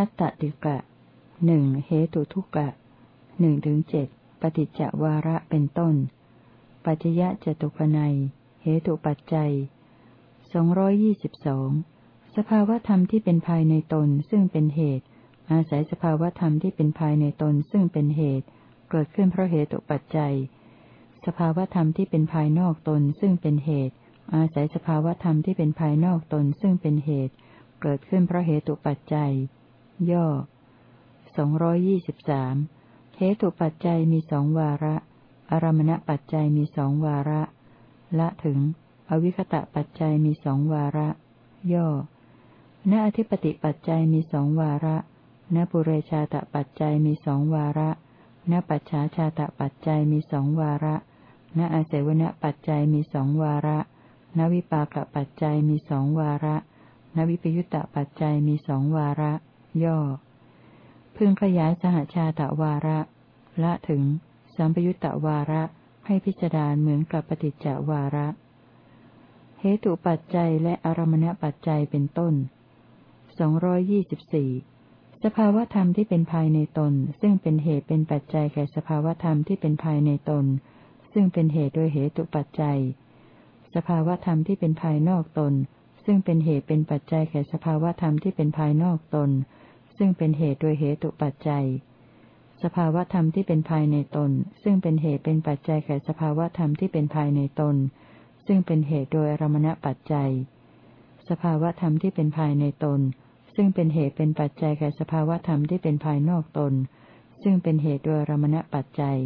ชัตตติกะหนึ่งเหตุทุกะหนึ่งถึงเจ็ดปฏิจจวาระเป็นต้น ปัจจยะจตุกนัย เหตุปัจจัยสองร้อยยี่สิบสองสภาวธรรมที่เป็นภายในตนซึ่งเป็นเหตุ อาศัยสภาวธรรมที่เป็นภายในตนซึ่งเป็นเหตุ เกิดขึ้นเพราะเหตุปัจจัย สภาวธรรมที่เป็นภายนอกตนซึ่งเป็นเหตุ อาศัยสภาวธรรมที่เป็นภายนอกตนซึ่งเป็นเหตุ เกิดขึ้นเพราะเหตุปัจจัย ย่อสองร้อยยี่สิบสามเหตุปัจจัยมีสองวาระ อารมณปัจจัยมีสองวาระ ละถึง อวิคตะปัจจัยมีสองวาระ ย่อณอธิปติปัจจัยมีสองวาระณปุเรชาตปัจจัยมีสองวาระณปัจฉาชาตปัจจัยมีสองวาระณอาเสวนปัจจัยมีสองวาระณวิปากปัจจัยมีสองวาระณวิปยุตตปัจจัยมีสองวาระ ย่อ พึงขยายสหชาตวาระ ละถึง สัมปยุตตวาระให้พิจารณาเหมือนกับปฏิจจวาระ เหตุปัจจัยและอารมณปัจจัยเป็นต้นสองร้อยยี่สิบสี่สภาวธรรมที่เป็นภายในตน ซึ่งเป็นเหตุเป็นปัจจัยแก่สภาวธรรมที่เป็นภายในตน ซึ่งเป็นเหตุโดยเหตุปัจจัย สภาวธรรมที่เป็นภายนอกตน ซึ่งเป็นเหตุเป็นปัจจัยแก่สภาวธรรมที่เป็นภายนอกตน ซึ่งเป็นเหตุโดยเหตุปัจจัย สภาวธรรมที่เป็นภายในตน ซึ่งเป็นเหตุเป็นปัจจัยแก่สภาวธรรมที่เป็นภายในตน ซึ่งเป็นเหตุโดยอรมณปัจจัย สภาวธรรมที่เป็นภายในตน ซึ่งเป็นเหตุเป็นปัจจัยแก่สภาวธรรมที่เป็นภายนอกตน ซึ่งเป็นเหตุโดยอรมณปัจจัย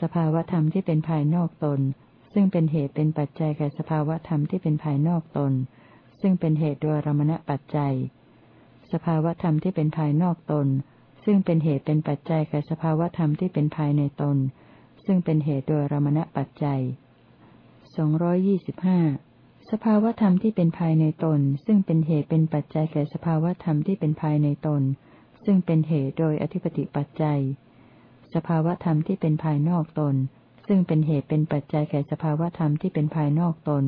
สภาวธรรมที่เป็นภายนอกตน ซึ่งเป็นเหตุเป็นปัจจัยแก่สภาวธรรมที่เป็นภายนอกตน ซึ่งเป็นเหตุโดยอรมณปัจจัย สภาวธรรมที่เป็นภายนอกตน ซึ่งเป็นเหตุเป็นปัจจัยแก่สภาวธรรมที่เป็นภายในตน ซึ่งเป็นเหตุโดยรมณปัจจัยสองร้อยยี่สิบห้าสภาวธรรมที่เป็นภายในตน ซึ่งเป็นเหตุเป็นปัจจัยแก่สภาวธรรมที่เป็นภายในตน ซึ่งเป็นเหตุโดยอธิปติปัจจัย สภาวธรรมที่เป็นภายนอกตน ซึ่งเป็นเหตุเป็นปัจจัยแก่สภาวธรรมที่เป็นภายนอกตน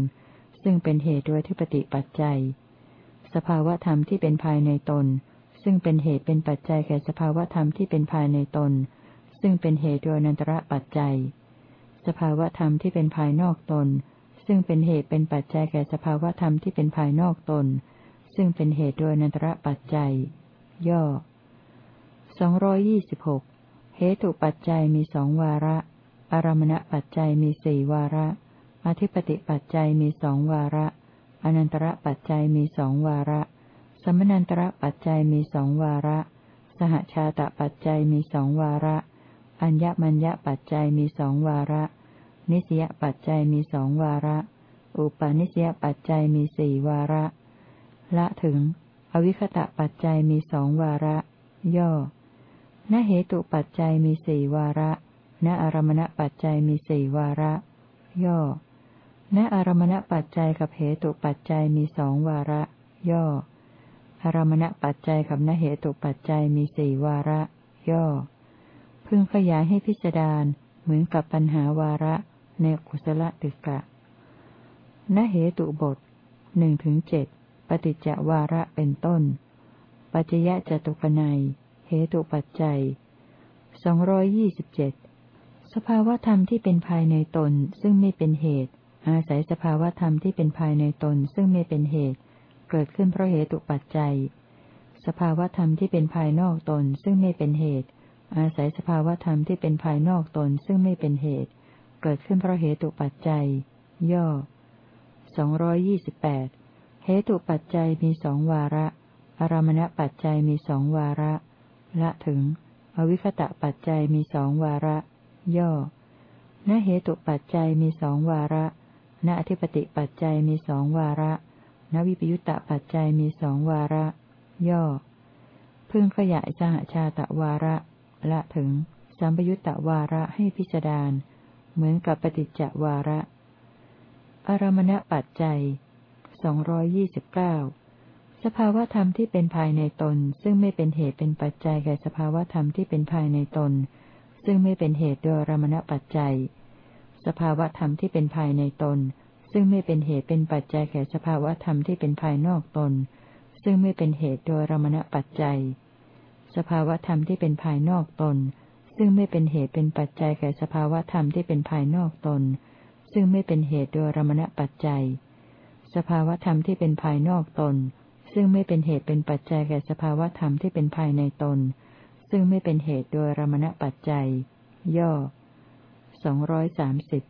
ซึ่งเป็นเหตุโดยอธิปติปัจจัย สภาวธรรมที่เป็นภายในตน ซึ่งเป็นเหตุเป็นปัจจัยแก่สภาวธรรมที่เป็นภายในตน ซึ่งเป็นเหตุโดยนันตระปัจจัย สภาวธรรมที่เป็นภายนอกตน ซึ่งเป็นเหตุเป็นปัจจัยแก่สภาวธรรมที่เป็นภายนอกตน ซึ่งเป็นเหตุโดยนันตระปัจจัย ย่อสองรอยี่สิบหกเหตุปัจจัยมีสองวาระ อารมณปัจจัยมีสี่วาระ อธิปติปัจจัยมีสองวาระ อนันตระปัจจัยมีสองวาระ สมนันตระปัจจัยมีสองวาระ สหชาตปัจจัยมีสองวาระ อัญญมัญญปัจจัยมีสองวาระ นิสยปัจจัยมีสองวาระ อุปาณิสยปัจจัยมีสี่วาระ ละถึง อวิคตะปัจจัยมีสองวาระ ย่อณเหตุปัจจัยมีสี่วาระ ณอารมณปัจจัยมีสี่วาระ ย่อ ณอารมณปัจจัยกับเหตุปัจจัยมีสองวาระ ย่อ อารมณปัจจัยกับณเหตุปัจจัยมีสี่วาระ ย่อ พึงขยายให้พิจารณาเหมือนกับปัญหาวาระในกุศลติกะนเหตุบทหนึ่งถึงเจ็ดปฏิจจวาระเป็นต้น ปัจยะจตุกนัยเหตุปัจจัยสองร้อยยี่สิบเจ็ดสภาวธรรมที่เป็นภายในตนซึ่งไม่เป็นเหตุ อาศัยสภาวธรรมที่เป็นภายในตนซึ่งไม่เป็นเหตุ เกิดขึ้นเพราะเหตุปัจจัย สภาวธรรมที่เป็นภายนอกตนซึ่งไม่เป็นเหตุ อาศัยสภาวธรรมที่เป็นภายนอกตนซึ่งไม่เป็นเหตุ เกิดขึ้นเพราะเหตุปัจจัย ย่อสองร้อยยี่สิบแปดเหตุปัจจัยมีสองวาระ อารมณปัจจัยมีสองวาระ ละถึง อวิคตะปัจจัยมีสองวาระ ย่อณเหตุปัจจัยมีสองวาระ ณอธิปติปัจจัยมีสองวาระ ณวิปยุตตปัจจัยมีสองวาระ ย่อ พึงขยายสหชาตวาระ ละถึงสัมปยุตตวาระให้พิจารณาเหมือนกับปฏิจจวาระ อารมณปัจจัยสองรอยี่สิบเก้าสภาวธรรมที่เป็นภายในตน ซึ่งไม่เป็นเหตุเป็นปัจจัยแก่สภาวธรรมที่เป็นภายในตน ซึ่งไม่เป็นเหตุโดยอารมณปัจจัย สภาวธรรมที่เป็นภายในตน ซึ่งไม่เป็นเหตุเป็นปัจจัยแก่สภาวธรรมที่เป็นภายนอกตน ซึ่งไม่เป็นเหตุโดยระมณปัจจัย สภาวธรรมที่เป็นภายนอกตน ซึ่งไม่เป็นเหตุเป็นปัจจัยแก่สภาวธรรมที่เป็นภายนอกตน ซึ่งไม่เป็นเหตุโดยระมณปัจจัย สภาวธรรมที่เป็นภายนอกตน ซึ่งไม่เป็นเหตุเป็นปัจจัยแก่สภาวธรรมที่เป็นภายในตน ซึ่งไม่เป็นเหตุโดยระมณปัจจัย ย่อ สองร้อยสามสิบ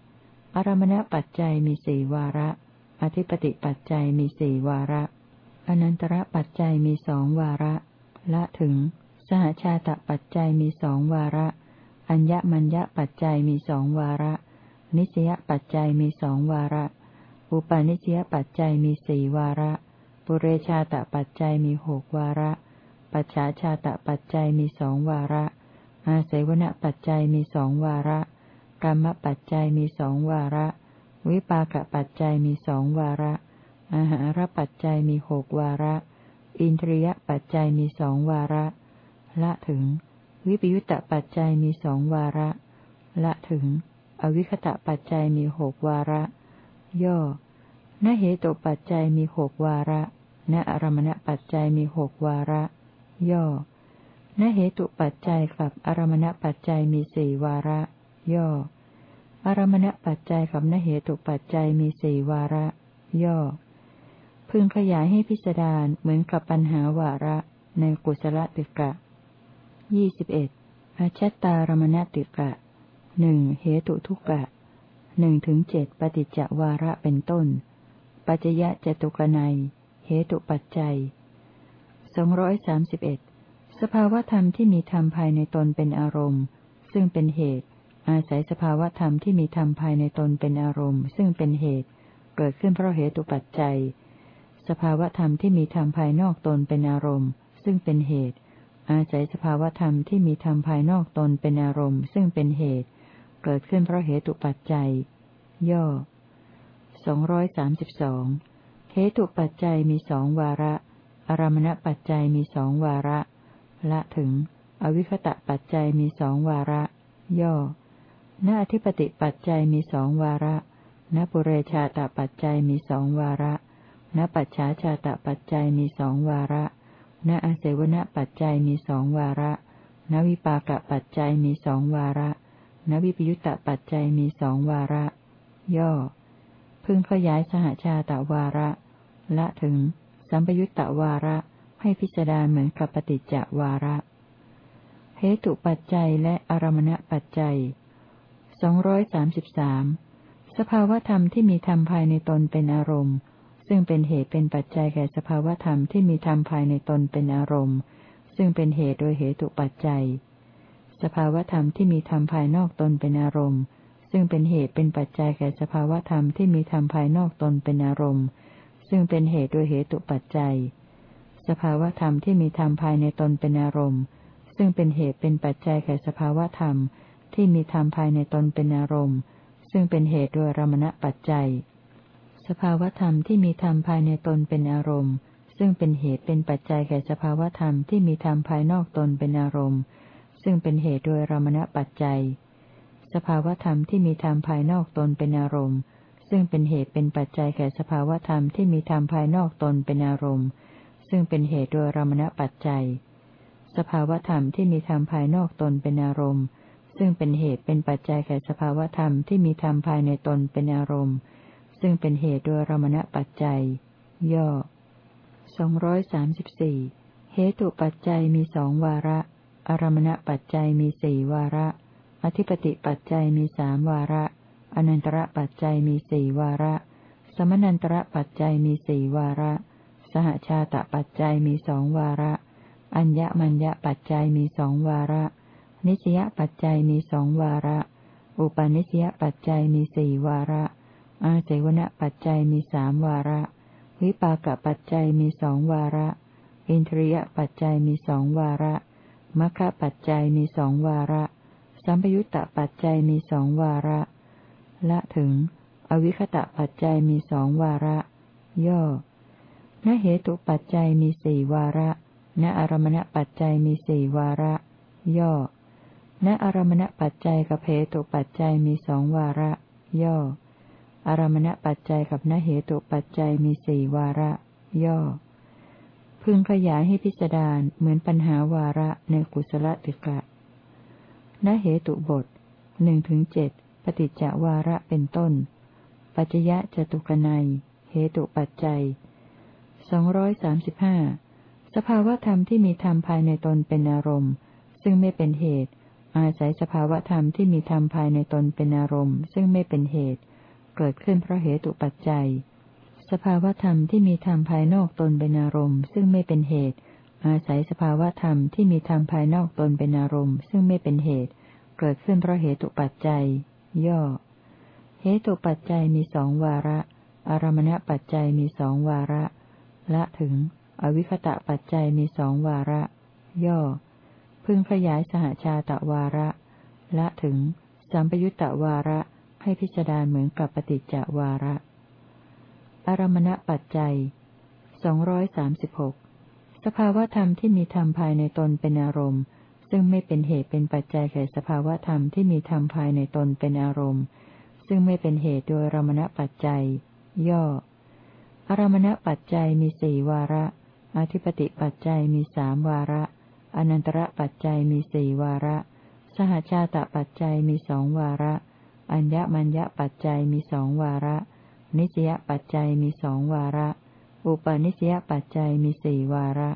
อารมณปัจจัยมีสี่วาระ อธิปติปัจจัยมีสี่วาระ อนันตระปัจจัยมีสองวาระ ละถึง สหชาตปัจจัยมีสองวาระ อัญญมัญญปัจจัยมีสองวาระ นิสยปัจจัยมีสองวาระ อุปาณิสยปัจจัยมีสี่วาระ ปุเรชาตปัจจัยมีหกวาระ ปัจฉาชาตปัจจัยมีสองวาระ อาศัยวณปัจจัยมีสองวาระ กรรมปัจจัยมีสองวาระ วิปากปัจจัยมีสองวาระ อาหารปัจจัยมีหกวาระ อินทรียปัจจัยมีสองวาระ ละถึง วิปยุตตปัจจัยมีสองวาระ ละถึง อวิคตะปัจจัยมีหกวาระ ย่อนเหตุปัจจัยมีหกวาระณอารมณปัจจัยมีหกวาระ ย่อนเหตุปัจจัยกับอารมณปัจจัยมีสี่วาระ ย่อ อารมณปัจจัยกับนเหตุปัจจัยมีสี่วาระ ย่อ พึงขยายให้พิจารณาเหมือนกับปัญหาวาระในกุศลติกะยี่สิบเอ็ดอาชัตตารมณติกะหนึ่งเหตุทุกะหนึ่งถึงเจ็ดปฏิจจวาระเป็นต้น ปัจจยะจตุกนัย เหตุปัจจัยสองร้อยสามสิบเอ็ดสภาวธรรมที่มีธรรมภายในตนเป็นอารมณ์ ซึ่งเป็นเหตุ อาศัยสภาวธรรมที่มีธรรมภายในตนเป็นอารมณ์ ซึ่งเป็นเหตุ เกิดขึ้นเพราะเหตุปัจจัย สภาวธรรมที่มีธรรมภายนอกตนเป็นอารมณ์ ซึ่งเป็นเหตุ อาศัยสภาวธรรมที่มีธรรมภายนอกตนเป็นอารมณ์ ซึ่งเป็นเหตุ เกิดขึ้นเพราะเหตุปัจจัย ย่อสองร้อยสามสิบสองเหตุปัจจัยมีสองวาระ อารมณปัจจัยมีสองวาระ ละถึง อวิคตะปัจจัยมีสองวาระ ย่อ ณอธิปติปัจจัยมีสองวาระ ณปุเรชาตปัจจัยมีสองวาระ ณปัจฉาชาตปัจจัยมีสองวาระ ณอาเสวนปัจจัยมีสองวาระ ณวิปากปัจจัยมีสองวาระ ณวิปยุตตปัจจัยมีสองวาระ ย่อ พึงขยายสหชาตวาระ ละถึง สัมปยุตตวาระ ให้พิจารณาเหมือนกับปฏิจจวาระ เหตุปัจจัยและอารมณปัจจัย สองร้อยสามสิบสามสภาวธรรมที่มีธรรมภายในตนเป็นอารมณ์ ซึ่งเป็นเหตุเป็นปัจจัยแก่สภาวธรรมที่มีธรรมภายในตนเป็นอารมณ์ ซึ่งเป็นเหตุโดยเหตุปัจจัย สภาวธรรมที่มีธรรมภายนอกตนเป็นอารมณ์ ซึ่งเป็นเหตุเป็นปัจจัยแก่สภาวธรรมที่มีธรรมภายนอกตนเป็นอารมณ์ ซึ่งเป็นเหตุโดยเหตุปัจจัย สภาวธรรมที่มีธรรมภายในตนเป็นอารมณ์ ซึ่งเป็นเหตุเป็นปัจจัยแก่สภาวธรรม ที่มีธรรมภายในตนเป็นอารมณ์ ซึ่งเป็นเหตุโดยรมณปัจจัย สภาวธรรมที่มีธรรมภายในตนเป็นอารมณ์ ซึ่งเป็นเหตุเป็นปัจจัยแก่สภาวธรรมที่มีธรรมภายนอกตนเป็นอารมณ์ ซึ่งเป็นเหตุโดยรมณปัจจัย สภาวธรรมที่มีธรรมภายนอกตนเป็นอารมณ์ ซึ่งเป็นเหตุเป็นปัจจัยแก่สภาวธรรมที่มีธรรมภายนอกตนเป็นอารมณ์ ซึ่งเป็นเหตุโดยรมณปัจจัย สภาวธรรมที่มีธรรมภายนอกตนเป็นอารมณ์ ซึ่งเป็นเหตุเป็นปัจจัยแก่สภาวธรรมที่มีธรรมภายในตนเป็นอารมณ์ ซึ่งเป็นเหตุโดยรมณปัจจัย ย่อสองร้อยสามสิบสี่เหตุปัจจัยมีสองวาระ อารมณปัจจัยมีสี่วาระ อธิปติปัจจัยมีสามวาระ อนันตระปัจจัยมีสี่วาระ สมนันตระปัจจัยมีสี่วาระ สหชาตปัจจัยมีสองวาระ อัญญมัญญปัจจัยมีสองวาระ นิสยปัจจัยมีสองวาระ อุปาณิสยปัจจัยมีสี่วาระ อาเสวนปัจจัยมีสามวาระ วิปากปัจจัยมีสองวาระ อินทรียปัจจัยมีสองวาระมัคคะปัจจัยมีสองวาระ สัมปยุตตปัจจัยมีสองวาระ ละถึง อวิคตะปัจจัยมีสองวาระ ย่อนเหตุปัจจัยมีสี่วาระ ณอารมณปัจจัยมีสี่วาระ ย่อ ณอารมณปัจจัยกับเหตุปัจจัยมีสองวาระ ย่อ อารมณปัจจัยกับนเหตุปัจจัยมีสี่วาระ ย่อ พึงขยายให้พิสดารเหมือนปัญหาวาระในกุศลติกะณเหตุบทหนึ่งถึงเจ็ดปฏิจจวาระเป็นต้น ปัจยะจตุกนัยเหตุปัจจัยสองร้อยสามสิบห้าสภาวธรรมที่มีธรรมภายในตนเป็นอารมณ์ ซึ่งไม่เป็นเหตุ อาศัยสภาวธรรมที่มีธรรมภายในตนเป็นอารมณ์ ซึ่งไม่เป็นเหตุ เกิดขึ้นเพราะเหตุปัจจัย สภาวธรรมที่มีธรรมภายนอกตนเป็นอารมณ์ ซึ่งไม่เป็นเหตุ อาศัยสภาวธรรมที่มีธรรมภายนอกตนเป็นอารมณ์ ซึ่งไม่เป็นเหตุ เกิดขึ้นเพราะเหตุปัจจัย ย่อ เหตุปัจจัยมีสองวาระ อารมณปัจจัยมีสองวาระ ละถึง อวิคตะปัจจัยมีสองวาระ ย่อ พึงขยายสหชาตะวาระ ละถึง สัมปยุตตะวาระ ให้พิจารณาเหมือนกับปฏิจจวาระ อารมณปัจจัยสองร้อยสามสิบหกสภาวธรรมที่มีธรรมภายในตนเป็นอารมณ์ ซึ่งไม่เป็นเหตุเป็นปัจจัยแก่สภาวธรรมที่มีธรรมภายในตนเป็นอารมณ์ ซึ่งไม่เป็นเหตุโดยอารมณปัจจัย ย่อ อารมณปัจจัยมีสี่วาระ อธิปติปัจจัยมีสามวาระ อนันตระปัจจัยมีสี่วาระ สหชาตปัจจัยมีสองวาระ อัญญมัญญปัจจัยมีสองวาระ นิสยปัจจัยมีสองวาระ อุปนิสยปัจจัยมีสี่วาระ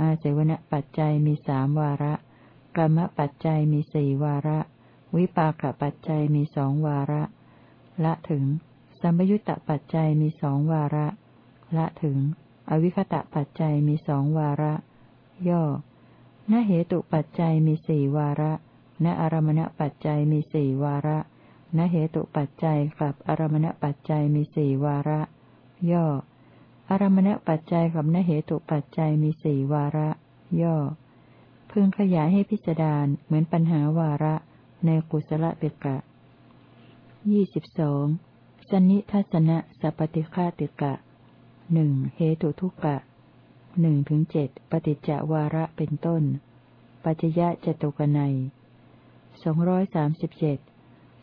อาเสวนปัจจัยมีสามวาระกรรมปัจจัยมีสี่วาระ วิปากปัจจัยมีสองวาระ ละถึง สัมยุญตปัจจัยมีสองวาระ ละถึง อวิคตะปัจจัยมีสองวาระ ย่อ ณเหตุปัจจัยมีสี่วาระ ณอารมณปัจจัยมีสี่วาระ ณเหตุปัจจัยกับอารมณปัจจัยมีสี่วาระ ย่อ อารมณปัจจัยกับณเหตุปัจจัยมีสี่วาระ ย่อ พึงขยายให้พิจารณาเหมือนปัญหาวาระ ในกุศลเบกะยี่สิบสองสนิทัศนะสัพติฆาติกะหนึ่งเหตุทุกกะ หนึ่งถึงเจ็ดปฏิจจวาระเป็นต้น ปัจยะจตุกนัยสองร้อยสามสิบเจ็ด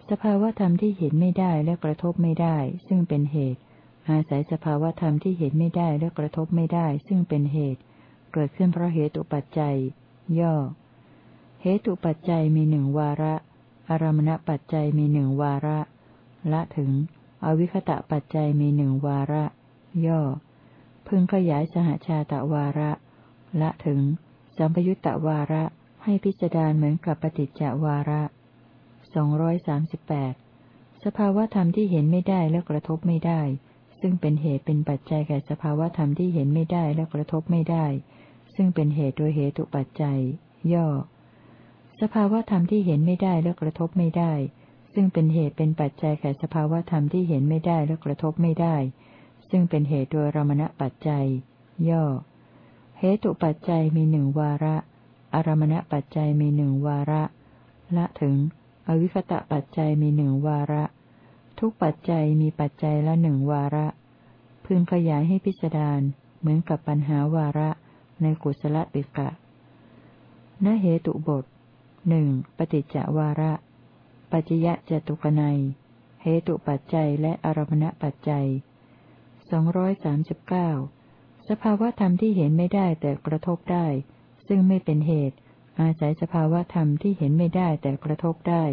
สภาวธรรมที่เห็นไม่ได้และกระทบไม่ได้ ซึ่งเป็นเหตุ อาศัยสภาวธรรมที่เห็นไม่ได้และกระทบไม่ได้ ซึ่งเป็นเหตุ เกิดขึ้นเพราะเหตุปัจจัย ย่อ เหตุปัจจัยมีหนึ่งวาระ อารมณปัจจัยมีหนึ่งวาระ ละถึง อวิคตะปัจจัยมีหนึ่งวาระ ย่อ พึงขยายสหชาตะวาระ ละถึง สัมปยุตตวาระให้พิจารณาเหมือนกับปฏิจจวาระสองร้อยสามสิบแปดสภาวธรรมที่เห็นไม่ได้และกระทบไม่ได้ ซึ่งเป็นเหตุเป็นปัจจัยแก่สภาวธรรมที่เห็นไม่ได้และกระทบไม่ได้ ซึ่งเป็นเหตุโดยเหตุปัจจัย ย่อ สภาวธรรมที่เห็นไม่ได้และกระทบไม่ได้ ซึ่งเป็นเหตุเป็นปัจจัยแก่สภาวธรรมที่เห็นไม่ได้และกระทบไม่ได้ ซึ่งเป็นเหตุโดยรมณปัจจัย ย่อ เหตุปัจจัยมีหนึ่งวาระ อารมณปัจจัยมีหนึ่งวาระ ละถึง อวิคตะปัจจัยมีหนึ่งวาระ ทุกปัจจัยมีปัจจัยละหนึ่งวาระ พึงขยายให้พิจารณาเหมือนกับปัญหาวาระในกุศลติกะนเหตุบทหนึ่งปฏิจจวาระ ปัจยะจตุกนัย เหตุปัจจัยและอารมณปัจจัย สองร้อยสามสิบเก้าสภาวธรรมที่เห็นไม่ได้แต่กระทบได้ ซึ่งไม่เป็นเหตุ อาศัยสภาวธรรมที่เห็นไม่ได้แต่กระทบได้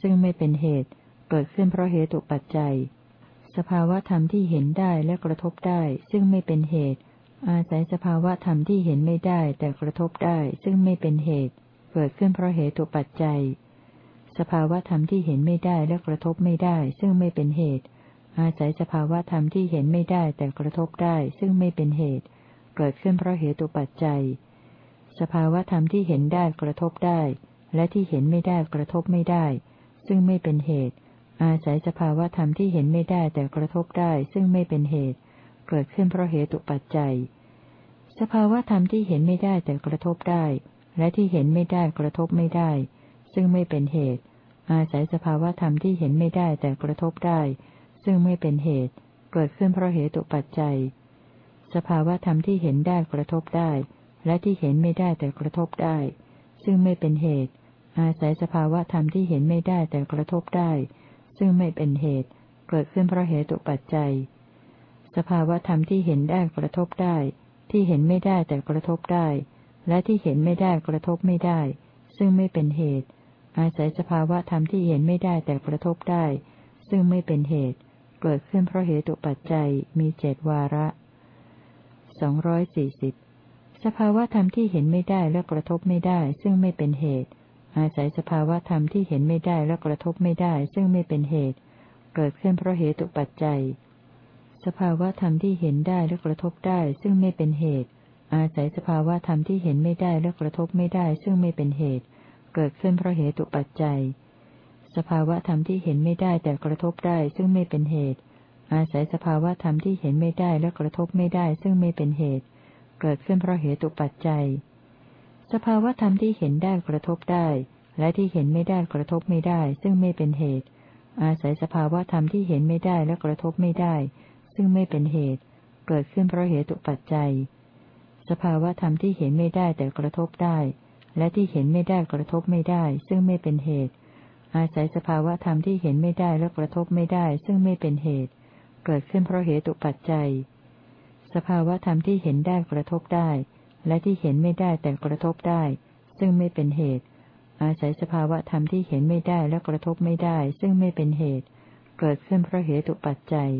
ซึ่งไม่เป็นเหตุ เกิดขึ้นเพราะเหตุปัจจัย สภาวธรรมที่เห็นได้และกระทบได้ ซึ่งไม่เป็นเหตุ อาศัยสภาวธรรมที่เห็นไม่ได้แต่กระทบได้ ซึ่งไม่เป็นเหตุ เกิดขึ้นเพราะเหตุปัจจัย สภาวธรรมที่เห็นไม่ได้และกระทบไม่ได้ ซึ่งไม่เป็นเหตุ อาศัยสภาวะธรรมที่เห็นไม่ได้แต่กระทบได้ซึ่งไม่เป็นเหตุ เกิดขึ้นเพราะเหตุปัจจัย สภาวะธรรมที่เห็นได้กระทบได้ และที่เห็นไม่ได้กระทบไม่ได้ ซึ่งไม่เป็นเหตุ อาศัยสภาวะธรรมที่เห็นไม่ได้แต่กระทบได้ซึ่งไม่เป็นเหตุ เกิดขึ้นเพราะเหตุปัจจัย สภาวะธรรมที่เห็นไม่ได้แต่กระทบได้ และที่เห็นไม่ได้กระทบไม่ได้ ซึ่งไม่เป็นเหตุ อาศัยสภาวะธรรมที่เห็นไม่ได้แต่กระทบได้ ซึ่งไม่เป็นเหตุ เกิดขึ้นเพราะเหตุปัจจัย สภาวธรรมที่เห็นได้กระทบได้ และที่เห็นไม่ได้แต่กระทบได้ ซึ่งไม่เป็นเหตุ อาศัยสภาวธรรมที่เห็นไม่ได้แต่กระทบได้ ซึ่งไม่เป็นเหตุ เกิดขึ้นเพราะเหตุปัจจัย สภาวธรรมที่เห็นได้กระทบได้ ที่เห็นไม่ได้แต่กระทบได้ และที่เห็นไม่ได้กระทบไม่ได้ ซึ่งไม่เป็นเหตุอาศัยสภาวะธรรมที่เห็นไม่ได้แต่กระทบได้ ซึ่งไม่เป็นเหตุ เกิดขึ้นเพราะเหตุปัจจัยมีเจดวาระสองร้อยสี่สิบสภาวะธรรมที่เห็นไม่ได้และกระทบไม่ได้ ซึ่งไม่เป็นเหตุ อาศัยสภาวะธรรมที่เห็นไม่ได้และกระทบไม่ได้ ซึ่งไม่เป็นเหตุ เกิดขึ้นเพราะเหตุปัจจัย สภาวะธรรมที่เห็นได้และกระทบได้ ซึ่งไม่เป็นเหตุ อาศัยสภาวะธรรมที่เห็นไม่ได้และกระทบไม่ได้ ซึ่งไม่เป็นเหตุ เกิดขึ้นเพราะเหตุปัจจัย สภาวะธรรมที่เห็นไม่ได้แต่กระทบได้ซึ่งไม่เป็นเหตุ อาศัยสภาวะธรรมที่เห็นไม่ได้และกระทบไม่ได้ซึ่งไม่เป็นเหตุ เกิดขึ้นเพราะเหตุปัจจัย สภาวะธรรมที่เห็นได้กระทบได้ และที่เห็นไม่ได้กระทบไม่ได้ซึ่งไม่เป็นเหตุ อาศัยสภาวะธรรมที่เห็นไม่ได้และกระทบไม่ได้ ซึ่งไม่เป็นเหตุ เกิดขึ้นเพราะเหตุปัจจัย สภาวะธรรมที่เห็นไม่ได้แต่กระทบได้ และที่เห็นไม่ได้กระทบไม่ได้ ซึ่งไม่เป็นเหตุ อาศัยสภาวะธรรมที่เห็นไม่ได้และกระทบไม่ได้ ซึ่งไม่เป็นเหตุ เกิดขึ้นเพราะเหตุปัจจัย สภาวะธรรมที่เห็นได้กระทบได้ และที่เห็นไม่ได้แต่กระทบได้ ซึ่งไม่เป็นเหตุ อาศัยสภาวะธรรมที่เห็นไม่ได้และกระทบไม่ได้ ซึ่งไม่เป็นเหตุ เกิดขึ้นเพราะเหตุปัจจัย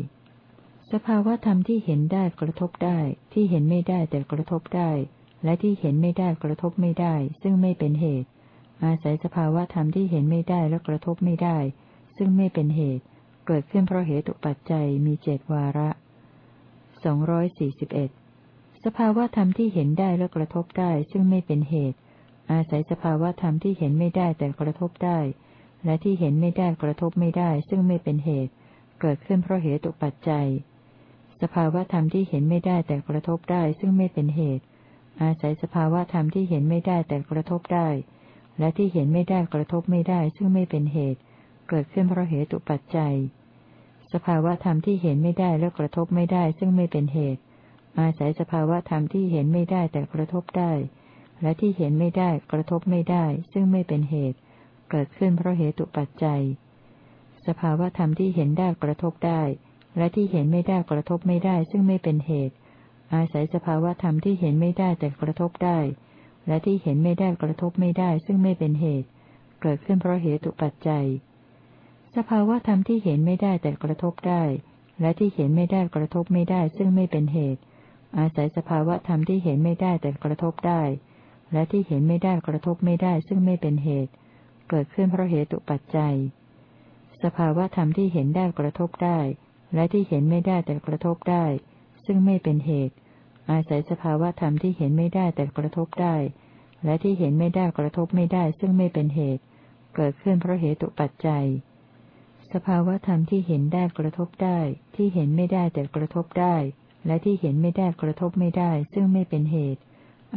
สภาวะธรรมที่เห็นได้กระทบได้ ที่เห็นไม่ได้แต่กระทบได้ และที่เห็นไม่ได้กระทบไม่ได้ ซึ่งไม่เป็นเหตุ อาศัยสภาวะธรรมที่เห็นไม่ได้และกระทบไม่ได้ ซึ่งไม่เป็นเหตุ เกิดขึ้นเพราะเหตุปัจจัยมีเจดวาระสองร้อยสี่สิบเอ็ดสภาวะธรรมที่เห็นได้และกระทบได้ ซึ่งไม่เป็นเหตุ อาศัยสภาวะธรรมที่เห็นไม่ได้แต่กระทบได้ และที่เห็นไม่ได้กระทบไม่ได้ ซึ่งไม่เป็นเหตุ เกิดขึ้นเพราะเหตุปัจจัย สภาวะธรรมที่เห็นไม่ได้แต่กระทบได้ ซึ่งไม่เป็นเหตุ อาศัยสภาวะธรรมที่เห็นไม่ได้แต่กระทบได้ และที่เห็นไม่ได้กระทบไม่ได้ซึ่งไม่เป็นเหตุ เกิดขึ้นเพราะเหตุปัจจัย สภาวะธรรมที่เห็นไม่ได้และกระทบไม่ได้ซึ่งไม่เป็นเหตุ อาศัยสภาวะธรรมที่เห็นไม่ได้แต่กระทบได้ และที่เห็นไม่ได้กระทบไม่ได้ ซึ่งไม่เป็นเหตุ เกิดขึ้นเพราะเหตุปัจจัย สภาวะธรรมที่เห็นได้กระทบได้ และที่เห็นไม่ได้กระทบไม่ได้ ซึ่งไม่เป็นเหตุ อาศัยสภาวะธรรมที่เห็นไม่ได้แต่กระทบได้ และที่เห็นไม่ได้กระทบไม่ได้ซึ่งไม่เป็นเหตุ เกิดขึ้นเพราะเหตุปัจจัย สภาวะธรรมที่เห็นไม่ได้แต่กระทบได้ และที่เห็นไม่ได้กระทบไม่ได้ซึ่งไม่เป็นเหตุ อาศัยสภาวะธรรมที่เห็นไม่ได้แต่กระทบได้ และที่เห็นไม่ได้กระทบไม่ได้ซึ่งไม่เป็นเหตุ เกิดขึ้นเพราะเหตุปัจจัย สภาวะธรรมที่เห็นได้กระทบได้ และที่เห็นไม่ได้แต่กระทบได้ ซึ่งไม่เป็นเหตุ อาศัยสภาวะธรรมที่เห็นไม่ได้แต่กระทบได้ และที่เห็นไม่ได้กระทบไม่ได้ซึ่งไม่เป็นเหตุ เกิดขึ้นเพราะเหตุปัจจัย สภาวะธรรมที่เห็นได้กระทบได้ ที่เห็นไม่ได้แต่กระทบได้ และที่เห็นไม่ได้กระทบไม่ได้ ซึ่งไม่เป็นเหตุ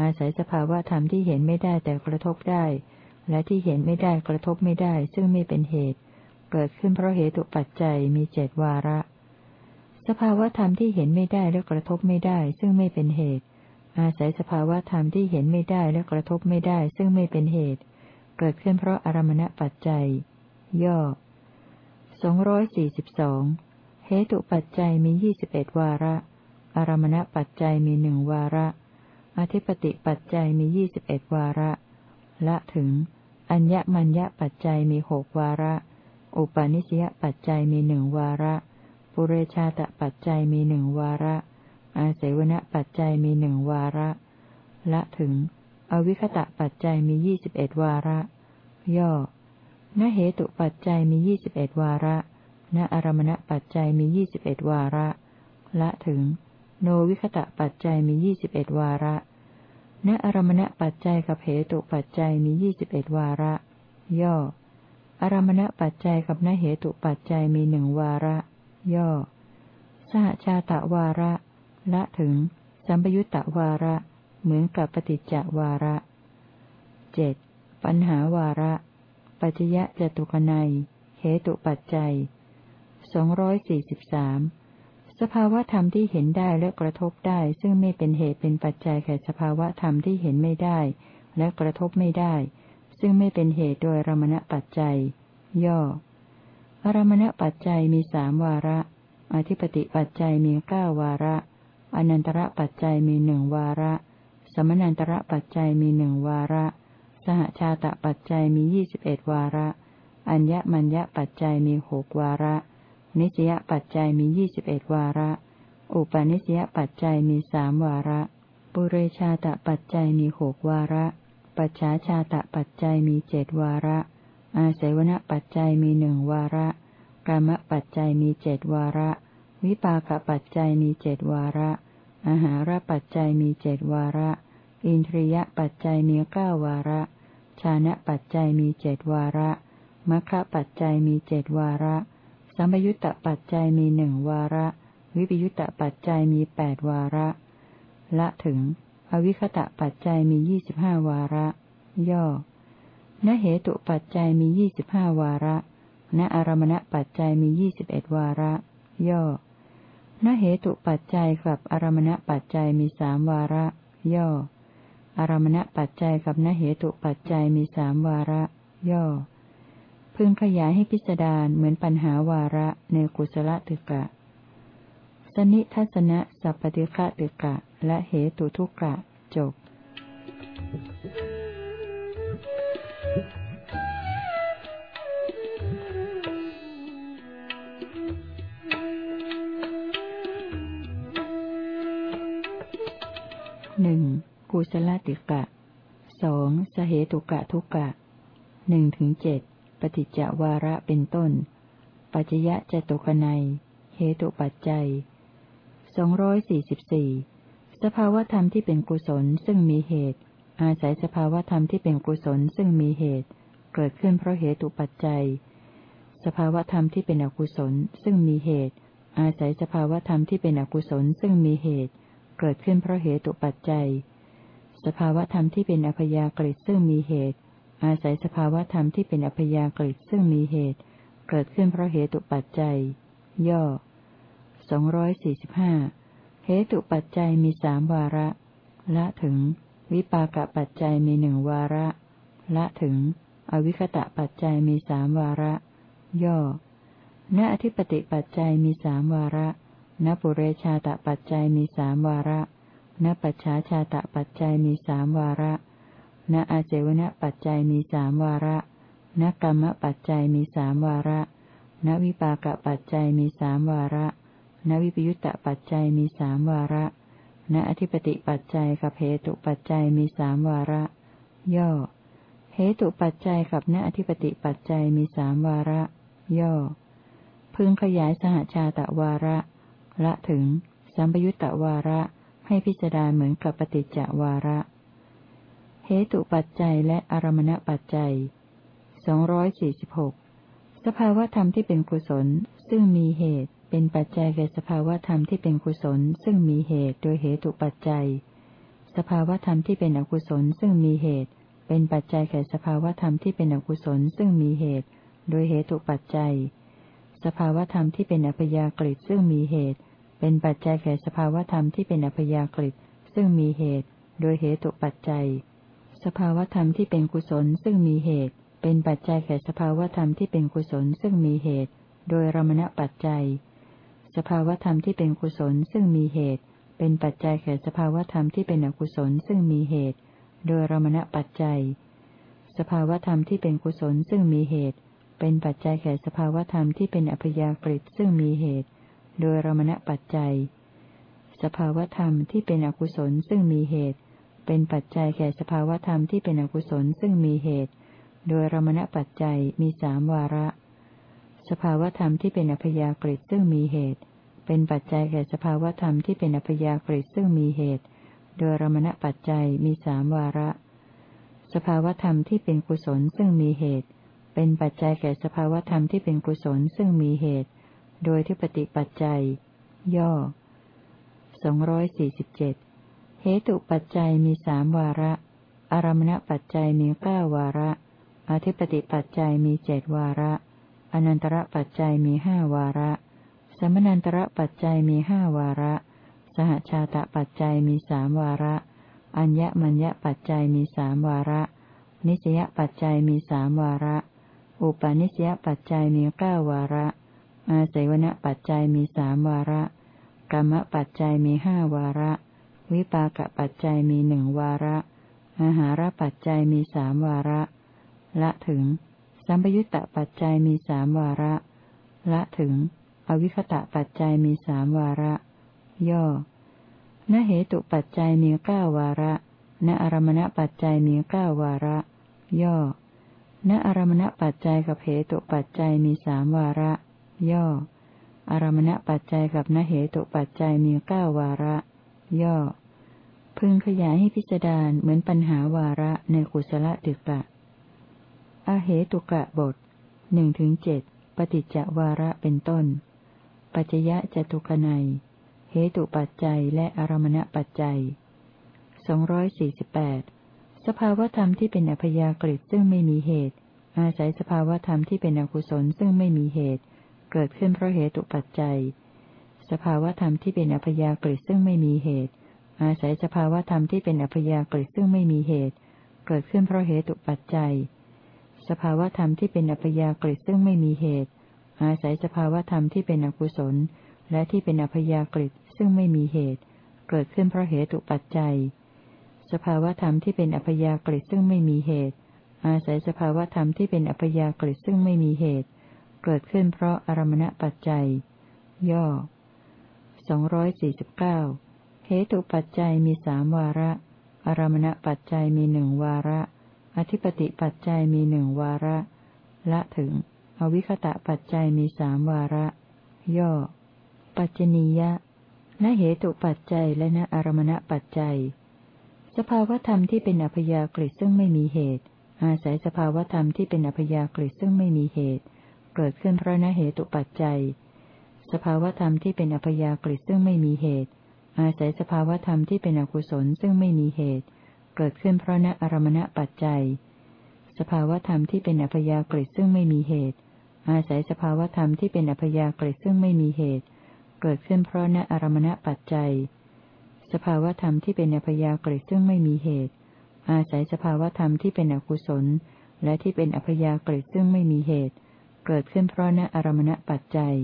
อาศัยสภาวะธรรมที่เห็นไม่ได้แต่กระทบได้ และที่เห็นไม่ได้กระทบไม่ได้ ซึ่งไม่เป็นเหตุ เกิดขึ้นเพราะเหตุปัจจัยมีเจดวาระ สภาวธรรมที่เห็นไม่ได้และกระทบไม่ได้ ซึ่งไม่เป็นเหตุ อาศัยสภาวธรรมที่เห็นไม่ได้และกระทบไม่ได้ ซึ่งไม่เป็นเหตุ เกิดขึ้นเพราะอารมณปัจจัย ย่อสองร้อยสี่สิบสองเหตุปัจจัยมียี่สิบเอ็ดวาระ อารมณปัจจัยมีหนึ่งวาระ อธิปติปัจจัยมียี่สิบเอ็ดวาระ ละถึง อัญญมัญญปัจจัยมีหกวาระ อุปาณิสยปัจจัยมีหนึ่งวาระ ปุเรชาตปัจจัยมีหนึ่งวาระ อาเสวนปัจจัยมีหนึ่งวาระ ละถึง อวิคตะปัจจัยมียี่สิบเอ็ดวาระ ย่อ ณเหตุปัจจัยมียี่สิบเอ็ดวาระ ณอารมณปัจจัยมียี่สิบเอ็ดวาระ ละถึง โนวิคตะปัจจัยมียี่สิบเอ็ดวาระ ณอารมณปัจจัยกับเหตุปัจจัยมียี่สิบเอ็ดวาระ ย่ออารมณปัจจัยกับณเหตุปัจจัยมีหนึ่งวาระ ย่อ สหชาตะวาระ ละถึง สัมปยุตตะวาระ เหมือนกับปฏิจจวาระเจ็ดปัญหาวาระ ปัจยะจตุกนัยเหตุปัจจัยสองร้อยสี่สิบสามสภาวธรรมที่เห็นได้และกระทบได้ ซึ่งไม่เป็นเหตุเป็นปัจจัยแก่สภาวธรรมที่เห็นไม่ได้ และกระทบไม่ได้ ซึ่งไม่เป็นเหตุโดยรมณปัจจัย ย่อ อารมณปัจจัยมีสามวาระ อธิปติปัจจัยมีเก้าวาระ อนันตระปัจจัยมีหนึ่งวาระ สมนันตระปัจจัยมีหนึ่งวาระ สหชาตะปัจจัยมียี่สิบเอ็ดวาระ อัญญมัญญปัจจัยมีหกวาระ นิสยปัจจัยมียี่สิบเอ็ดวาระ อุปนิสยปัจจัยมีสามวาระ ปุเรชาตะปัจจัยมีหกวาระ ปัจฉาชาตะปัจจัยมีเจ็ดวาระ อาศัยวณปัจจัยมีหนึ่งวาระกรรมปัจจัยมีเจ็ดวาระ วิปากปัจจัยมีเจ็ดวาระ อาหารปัจจัยมีเจ็ดวาระ อินทรียปัจจัยมีเก้าวาระ ชานะปัจจัยมีเจ็ดวาระมัคคะปัจจัยมีเจ็ดวาระ สัมยุตตปัจจัยมีหนึ่งวาระ วิปยุตตปัจจัยมีแปดวาระ ละถึง อวิคตะปัจจัยมียี่สิบห้าวาระ ย่อ นเหตุปัจจัยมียี่สิบห้าวาระ ณอารมณปัจจัยมียี่สิบเอ็ดวาระ ย่อ ณเหตุปัจจัยกับอารมณปัจจัยมีสามวาระ ย่อ อารมณปัจจัยกับณเหตุปัจจัยมีสามวาระ ย่อ พึงขยายให้พิจารณาเหมือนปัญหาวาระในกุศลตึกะ สนิทัศนะสัพปติฆะตึกะ และเหตุทุกะจบ Thank you. กุศลติกะสองสเหตุกะทุกะหนึ่งถึงเจ็ดปฏิจจวาระเป็นต้น ปัจจยะจตุคนัยเหตุปัจจัยสองร้อยสี่สิบสี่สภาวธรรมที่เป็นกุศลซึ่งมีเหตุ อาศัยสภาวธรรมที่เป็นกุศลซึ่งมีเหตุ เกิดขึ้นเพราะเหตุปัจจัย สภาวธรรมที่เป็นอกุศลซึ่งมีเหตุ อาศัยสภาวธรรมที่เป็นอกุศลซึ่งมีเหตุ เกิดขึ้นเพราะเหตุปัจจัย สภาวธรรมที่เป็นอพยากฤิซึ่งมีเหตุ อาศัยสภาวธรรมที่เป็นอพยากฤิซึ่งมีเหตุ เกิดขึ้นเพราะเหตุปัจจัย ย่อสองร้อยสี่สิบห้าเหตุปัจจัยมีสามวาระ ละถึง วิปากปัจจัยมีหนึ่งวาระ ละถึง อวิคตะปัจจัยมีสามวาระ ย่อณอธิปติปัจจัยมีสามวาระนปุเรชาตปัจจัยมีสามวาระ นปัจฉาชาตปัจจัยมีสามวาระนอาเจวณปัจจัยมีสามวาระนกรรมปัจจัยมีสามวาระนวิปากปัจจัยมีสามวาระนวิปยุตตปัจจัยมีสามวาระ ณอธิปติปัจจัยกับเหตุปัจจัยมีสามวาระ ย่อ เหตุปัจจัยกับณอธิปติปัจจัยมีสามวาระ ย่อ พึงขยายสหชาตะวาระ ละถึงสัมปยุตตวาระ ให้พิจารณาเหมือนกับปฏิจจวาระ เหตุปัจจัยและอารมณปัจจัยสองร้อยสี่สิบหกสภาวธรรมที่เป็นกุศล ซึ่งมีเหตุเป็นปัจจัยแก่สภาวธรรมที่เป็นกุศล ซึ่งมีเหตุโดยเหตุปัจจัย สภาวธรรมที่เป็นอกุศลซึ่งมีเหตุ เป็นปัจจัยแก่สภาวธรรมที่เป็นอกุศลซึ่งมีเหตุ โดยเหตุปัจจัย สภาวธรรมที่เป็นอัพยากฤิซึ่งมีเหตุ เป็นปัจจัยแก่สภาวธรรมที่เป็นอัพยากฤิซึ่งมีเหตุ โดยเหตุปัจจัย สภาวธรรมที่เป็นกุศลซึ่งมีเหตุ เป็นปัจจัยแก่สภาวธรรมที่เป็นกุศลซึ่งมีเหตุ โดยรมณปัจจัย สภาวธรรมที่เป็นกุศลซึ่งมีเหตุ เป็นปัจจัยแก่สภาวธรรมที่เป็นอกุศลซึ่งมีเหตุ โดยรมณปัจจัย สภาวธรรมที่เป็นกุศลซึ่งมีเหตุ เป็นปัจจัยแก่สภาวธรรมที่เป็นอัพยากฤิซึ่งมีเหตุ โดยรมณปัจจัย สภาวธรรมที่เป็นอกุศลซึ่งมีเหตุ เป็นปัจจัยแก่สภาวธรรมที่เป็นอกุศลซึ่งมีเหตุ โดยรมณปัจจัยมีสามวาระ สภาวธรรมที่เป็นอัพยากฤิซึ่งมีเหตุ เป็นปัจจัยแก่สภาวธรรมที่เป็นอัพยากฤิซึ่งมีเหตุ โดยรมณปัจจัยมีสามวาระ สภาวธรรมที่เป็นกุศลซึ่งมีเหตุ เป็นปัจจัยแก่สภาวธรรมที่เป็นกุศลซึ่งมีเหตุ โดยที่ปฏิปัจจัย ย่อสองร้อยสี่สิบเจ็ดเหตุปัจจัยมีสามวาระ อารมณปัจจัยมีเก้าวาระ อธิปติปัจจัยมีเจ็ดวาระ อนันตระปัจจัยมีห้าวาระ สมนันตระปัจจัยมีห้าวาระ สหชาตะปัจจัยมีสามวาระ อัญญมัญญปัจจัยมีสามวาระ นิสยปัจจัยมีสามวาระ อุปนิสยปัจจัยมีเก้าวาระ อาศัยวณปัจจัยมีสามวาระ กรรมปัจจัยมีห้าวาระ วิปากปัจจัยมีหนึ่งวาระอาหารปัจจัยมีสามวาระ ละถึง สัมปยุตตปัจจัยมีสามวาระ ละถึง อวิคตะปัจจัยมีสามวาระ ย่อนเหตุปัจจัยมีเก้าวาระ ณอารมณปัจจัยมีเก้าวาระ ย่อ ณอารมณปัจจัยกับเหตุปัจจัยมีสามวาระ ย่อ อารมณปัจจัยกับนเหตุปัจจัยมีเก้าวาระ ย่อ พึงขยายให้พิจารณาเหมือนปัญหาวาระในกุศลตึกะอาเหตุกะบทหนึ่งถึงเจ็ดปฏิจจวาระเป็นต้น ปัจจยะจตุกนัย เหตุปัจจัยและอารมณปัจจัยสองร้อยสี่สิบแปดสภาวธรรมที่เป็นอัพยากฤิซึ่งไม่มีเหตุ อาศัยสภาวธรรมที่เป็นอกุศลซึ่งไม่มีเหตุ เกิดขึ้นเพราะเหตุปัจจัย สภาวธรรมที่เป็นอัพยากฤิซึ่งไม่มีเหตุ อาศัยสภาวธรรมที่เป็นอัพยากฤิซึ่งไม่มีเหตุ เกิดขึ้นเพราะเหตุปัจจัย สภาวธรรมที่เป็นอัพยากฤิซึ่งไม่มีเหตุ อาศัยสภาวธรรมที่เป็นอกุศล และที่เป็นอัพยากฤิซึ่งไม่มีเหตุ เกิดขึ้นเพราะเหตุปัจจัย สภาวธรรมที่เป็นอัพยากฤิซึ่งไม่มีเหตุ อาศัยสภาวธรรมที่เป็นอัพยากฤิซึ่งไม่มีเหตุ เกิดขึ้นเพราะอารมณปัจจัย ย่อสองร้อยสี่สิบเก้าเหตุปัจจัยมีสามวาระ อารมณปัจจัยมีหนึ่งวาระ อธิปติปัจจัยมีหนึ่งวาระ ละถึง อวิคตะปัจจัยมีสามวาระ ย่อ ปัจจนียะณเหตุปัจจัยและณอารมณปัจจัย สภาวธรรมที่เป็นอัพยากฤิซึ่งไม่มีเหตุ อาศัยสภาวธรรมที่เป็นอัพยากฤิซึ่งไม่มีเหตุ เกิดขึ้นเพราะนเหตุปัจจัย สภาวธรรมที่เป็นอัพยากฤิซึ่งไม่มีเหตุ อาศัยสภาวธรรมที่เป็นอกุศลซึ่งไม่มีเหตุ เกิดขึ้นเพราะนอารมณปัจจัย สภาวธรรมที่เป็นอัพยากฤิซึ่งไม่มีเหตุ อาศัยสภาวธรรมที่เป็นอัพยากฤิซึ่งไม่มีเหตุ เกิดขึ้นเพราะนอารมณปัจจัย สภาวธรรมที่เป็นอัพยากฤิซึ่งไม่มีเหตุ อาศัยสภาวธรรมที่เป็นอกุศลและที่เป็นอัพยากฤิซึ่งไม่มีเหตุ เกิดขึ้นเพราะณอารมณปัจจัย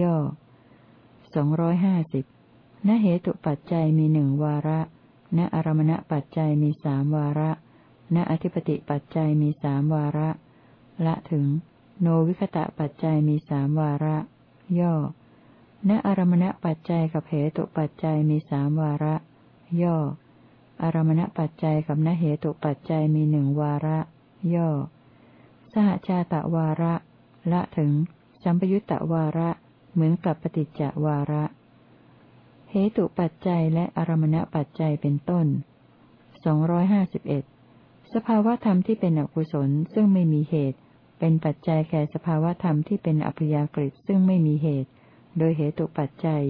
ย่อสองร้อยห้าสิบณเหตุปัจจัยมีหนึ่งวาระ ณอารมณปัจจัยมีสามวาระ ณอธิปติปัจจัยมีสามวาระ ละถึง โนวิคตะปัจจัยมีสามวาระ ย่อ ณอารมณปัจจัยกับเหตุปัจจัยมีสามวาระ ย่อ อารมณปัจจัยกับนเหตุปัจจัยมีหนึ่งวาระ ย่อ สหชาตะวาระ ละถึง สัมปยุตตะวาระ เหมือนกับปฏิจจวาระ เหตุปัจจัยและอารมณปัจจัยเป็นต้นสองร้อยห้าสิบเอ็ดสภาวธรรมที่เป็นอกุศลซึ่งไม่มีเหตุ เป็นปัจจัยแก่สภาวธรรมที่เป็นอัพยากฤิซึ่งไม่มีเหตุ โดยเหตุปัจจัย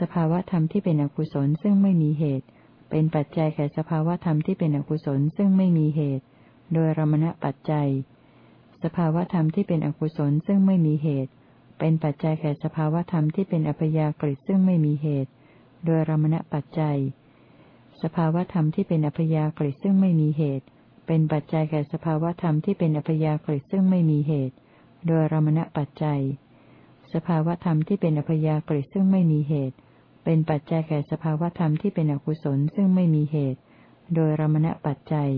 สภาวธรรมที่เป็นอกุศลซึ่งไม่มีเหตุ เป็นปัจจัยแก่สภาวธรรมที่เป็นอกุศลซึ่งไม่มีเหตุ โดยรมณปัจจัย สภาวธรรมที่เป็นอกุศลซึ่งไม่มีเหตุ เป็นปัจจัยแก่สภาวธรรมที่เป็นอัพยากฤิซึ่งไม่มีเหตุ โดยรมณปัจจัย สภาวธรรมที่เป็นอัพยากฤิซึ่งไม่มีเหตุ เป็นปัจจัยแก่สภาวธรรมที่เป็นอัพยากฤิซึ่งไม่มีเหตุ โดยรมณปัจจัย สภาวธรรมที่เป็นอัพยากฤิซึ่งไม่มีเหตุ เป็นปัจจัยแก่สภาวธรรมที่เป็นอกุศลซึ่งไม่มีเหตุ โดยรมณปัจจัย